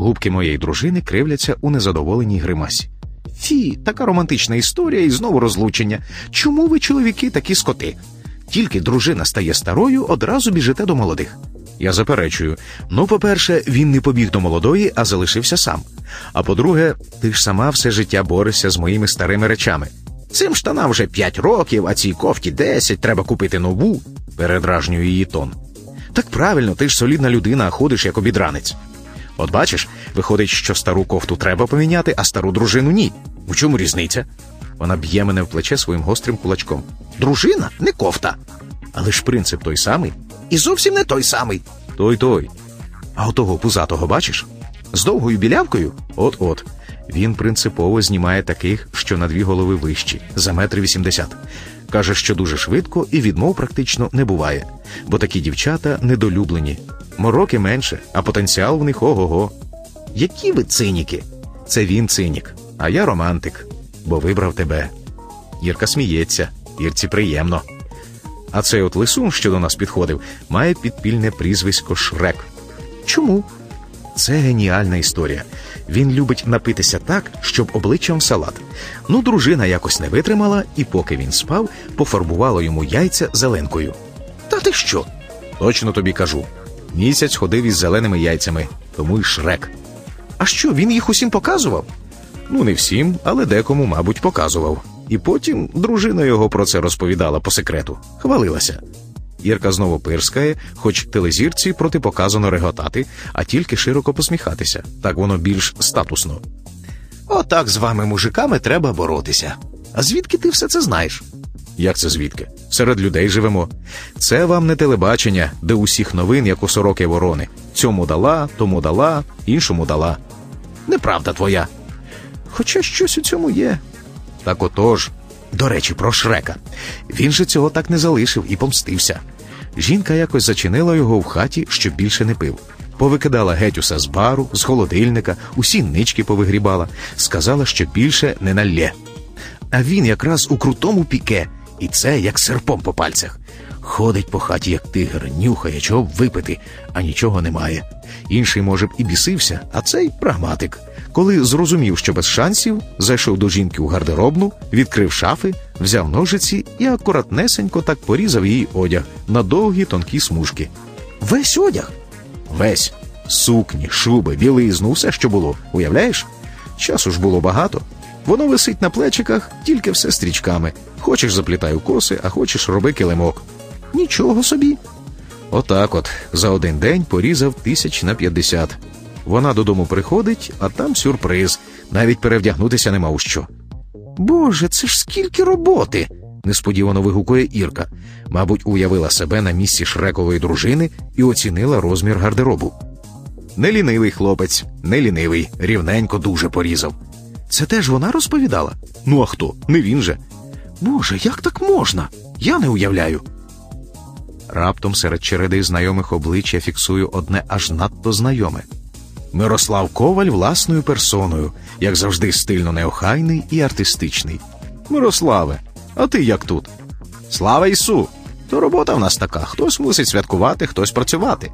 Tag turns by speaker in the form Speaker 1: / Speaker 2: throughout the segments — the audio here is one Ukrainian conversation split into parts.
Speaker 1: Губки моєї дружини кривляться у незадоволеній гримасі. Фі, така романтична історія і знову розлучення. Чому ви, чоловіки, такі скоти? Тільки дружина стає старою, одразу біжите до молодих. Я заперечую. Ну, по-перше, він не побіг до молодої, а залишився сам. А по-друге, ти ж сама все життя борешся з моїми старими речами. Цим штанам вже п'ять років, а цій кофті десять, треба купити нову, передражнює її тон. Так правильно, ти ж солідна людина, а ходиш як обідранець. От бачиш, виходить, що стару кофту треба поміняти, а стару дружину ні. У чому різниця? Вона б'є мене в плече своїм гострим кулачком. Дружина не кофта. Але ж принцип той самий. І зовсім не той самий. Той той. А отого пузатого бачиш? З довгою білявкою? От-от. Він принципово знімає таких, що на дві голови вищі, за метр вісімдесят. Каже, що дуже швидко і відмов практично не буває, бо такі дівчата недолюблені. Мороки менше, а потенціал в них ого-го. Які ви циніки? Це він цинік, а я романтик, бо вибрав тебе. Ірка сміється, Ірці приємно. А цей от лисун, що до нас підходив, має підпільне прізвисько Шрек. Чому? Це геніальна історія. Він любить напитися так, щоб обличчям салат. Ну, дружина якось не витримала, і поки він спав, пофарбувала йому яйця зеленкою. Та ти що? Точно тобі кажу. Місяць ходив із зеленими яйцями, тому й шрек. А що, він їх усім показував? Ну, не всім, але декому, мабуть, показував. І потім дружина його про це розповідала по секрету, хвалилася. Ірка знову пирскає, хоч телезірці протипоказано реготати, а тільки широко посміхатися. Так воно більш статусно. Отак з вами, мужиками, треба боротися. А звідки ти все це знаєш? Як це звідки? Серед людей живемо. Це вам не телебачення, де усіх новин, як у сороки ворони. Цьому дала, тому дала, іншому дала. Неправда твоя. Хоча щось у цьому є. Так отож. До речі, про Шрека. Він же цього так не залишив і помстився. Жінка якось зачинила його в хаті, щоб більше не пив. Повикидала геть усе з бару, з холодильника, усі нички повигрібала, сказала, що більше не налє. А він якраз у крутому піке, і це як серпом по пальцях. Ходить по хаті, як тигр, нюхає, чого б випити, а нічого немає. Інший, може б, і бісився, а цей прагматик. Коли зрозумів, що без шансів, зайшов до жінки у гардеробну, відкрив шафи, взяв ножиці і акуратнесенько так порізав її одяг на довгі тонкі смужки. Весь одяг? Весь. Сукні, шуби, білизну, все, що було. Уявляєш? Часу ж було багато. Воно висить на плечиках, тільки все стрічками. Хочеш заплітай у коси, а хочеш роби килимок. Нічого собі. Отак от за один день порізав тисяч на п'ятдесят. Вона додому приходить, а там сюрприз. Навіть перевдягнутися нема у що. Боже, це ж скільки роботи. несподівано вигукує Ірка. Мабуть, уявила себе на місці шрекової дружини і оцінила розмір гардеробу. Не лінивий хлопець, не лінивий, рівненько дуже порізав. Це теж вона розповідала? Ну а хто? Не він же. Боже, як так можна? Я не уявляю. Раптом серед череди знайомих облич я фіксую одне аж надто знайоме. Мирослав Коваль власною персоною, як завжди, стильно неохайний і артистичний. Мирославе, а ти як тут? Слава Ісу! То робота в нас така: хтось мусить святкувати, хтось працювати.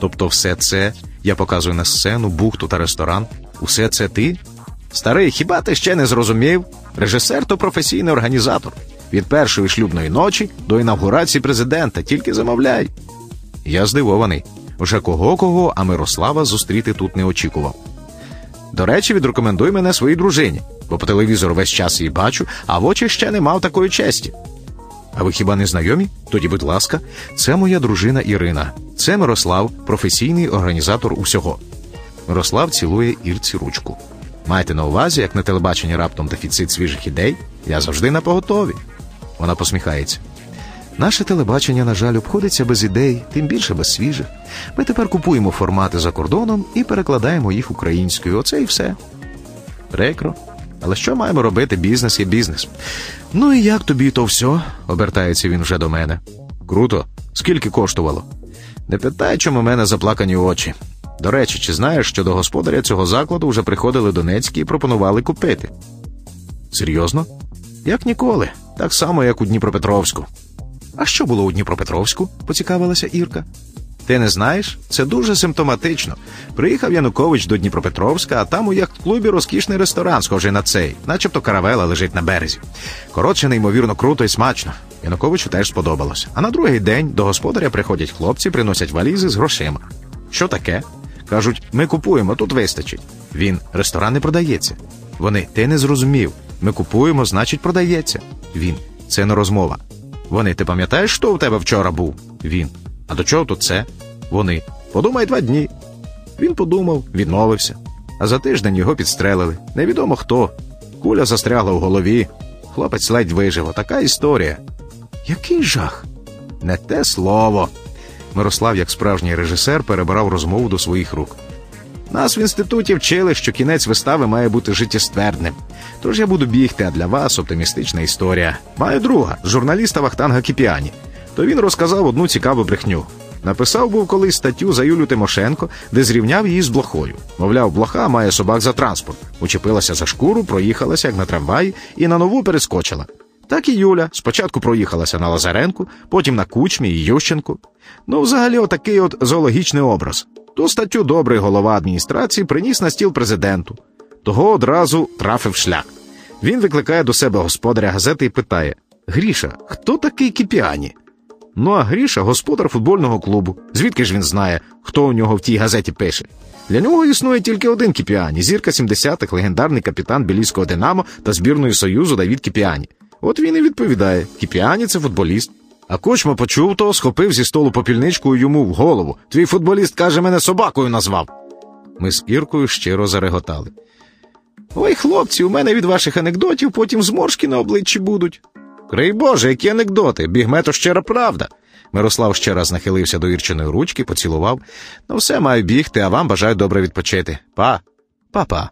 Speaker 1: Тобто, все це я показую на сцену, бухту та ресторан. Усе це ти? Старий, хіба ти ще не зрозумів? Режисер то професійний організатор. Від першої шлюбної ночі до інавгурації президента, тільки замовляй. Я здивований. Вже кого кого, а Мирослава зустріти тут не очікував. До речі, відрекомендуй мене своїй дружині, бо по телевізору весь час її бачу, а в очі ще не мав такої честі. А ви хіба не знайомі? Тоді, будь ласка, це моя дружина Ірина. Це Мирослав, професійний організатор усього. Мирослав цілує Ірці ручку. Майте на увазі, як на телебаченні раптом дефіцит свіжих ідей, я завжди на поготові. Вона посміхається. Наше телебачення, на жаль, обходиться без ідей, тим більше без свіжих. Ми тепер купуємо формати за кордоном і перекладаємо їх українською. Оце і все. Прикро. Але що маємо робити? Бізнес є бізнес. Ну і як тобі то все? обертається він вже до мене. Круто. Скільки коштувало? Не питай, чому мене заплакані очі. До речі, чи знаєш, що до господаря цього закладу вже приходили Донецькі і пропонували купити? Серйозно? Як ніколи, так само, як у Дніпропетровську. А що було у Дніпропетровську? поцікавилася Ірка. Ти не знаєш? Це дуже симптоматично. Приїхав Янукович до Дніпропетровська, а там у яхт-клубі розкішний ресторан, схожий на цей, начебто каравела лежить на березі. Коротше, неймовірно круто і смачно. Януковичу теж сподобалося. А на другий день до господаря приходять хлопці, приносять валізи з грошима. Що таке? Кажуть, ми купуємо, тут вистачить. Він ресторан не продається. Вони ти не зрозумів. Ми купуємо, значить, продається. Він це не розмова. Вони, ти пам'ятаєш, що у тебе вчора був? Він. А до чого тут це? Вони. Подумай два дні. Він подумав, відмовився. А за тиждень його підстрелили. Невідомо хто. Куля застрягла в голові. Хлопець ледь вижив. Така історія. Який жах? Не те слово. Мирослав, як справжній режисер, перебирав розмову до своїх рук. Нас в інституті вчили, що кінець вистави має бути життєствердним. Тож я буду бігти, а для вас оптимістична історія. Маю друга, журналіста Вахтанга Кіпіані. То він розказав одну цікаву брехню. Написав був колись статтю за Юлю Тимошенко, де зрівняв її з блохою. Мовляв, блоха має собак за транспорт. Учепилася за шкуру, проїхалася, як на трамваї, і на нову перескочила. Так і Юля спочатку проїхалася на Лазаренку, потім на кучмі і Ющенку. Ну, взагалі, отакий от зоологічний образ. Ту статтю добрий голова адміністрації приніс на стіл президенту. Того одразу трафив шлях. Він викликає до себе господаря газети і питає: Гріша, хто такий Кіпіані? Ну а Гріша господар футбольного клубу. Звідки ж він знає, хто у нього в тій газеті пише? Для нього існує тільки один Кіпіані, зірка 70-х, легендарний капітан Білійського Динамо та збірної Союзу Давід Кіпіані. От він і відповідає: Кіпіані це футболіст. А кучма почув то, схопив зі столу попільничку йому в голову. Твій футболіст, каже, мене собакою назвав. Ми з Іркою щиро зареготали. Ой, хлопці, у мене від ваших анекдотів потім зморшки на обличчі будуть. Крий Боже, які анекдоти, бігмето щира правда. Мирослав ще раз нахилився до Ірчиної ручки, поцілував. Ну, все маю бігти, а вам бажаю добре відпочити. Па, Па-па.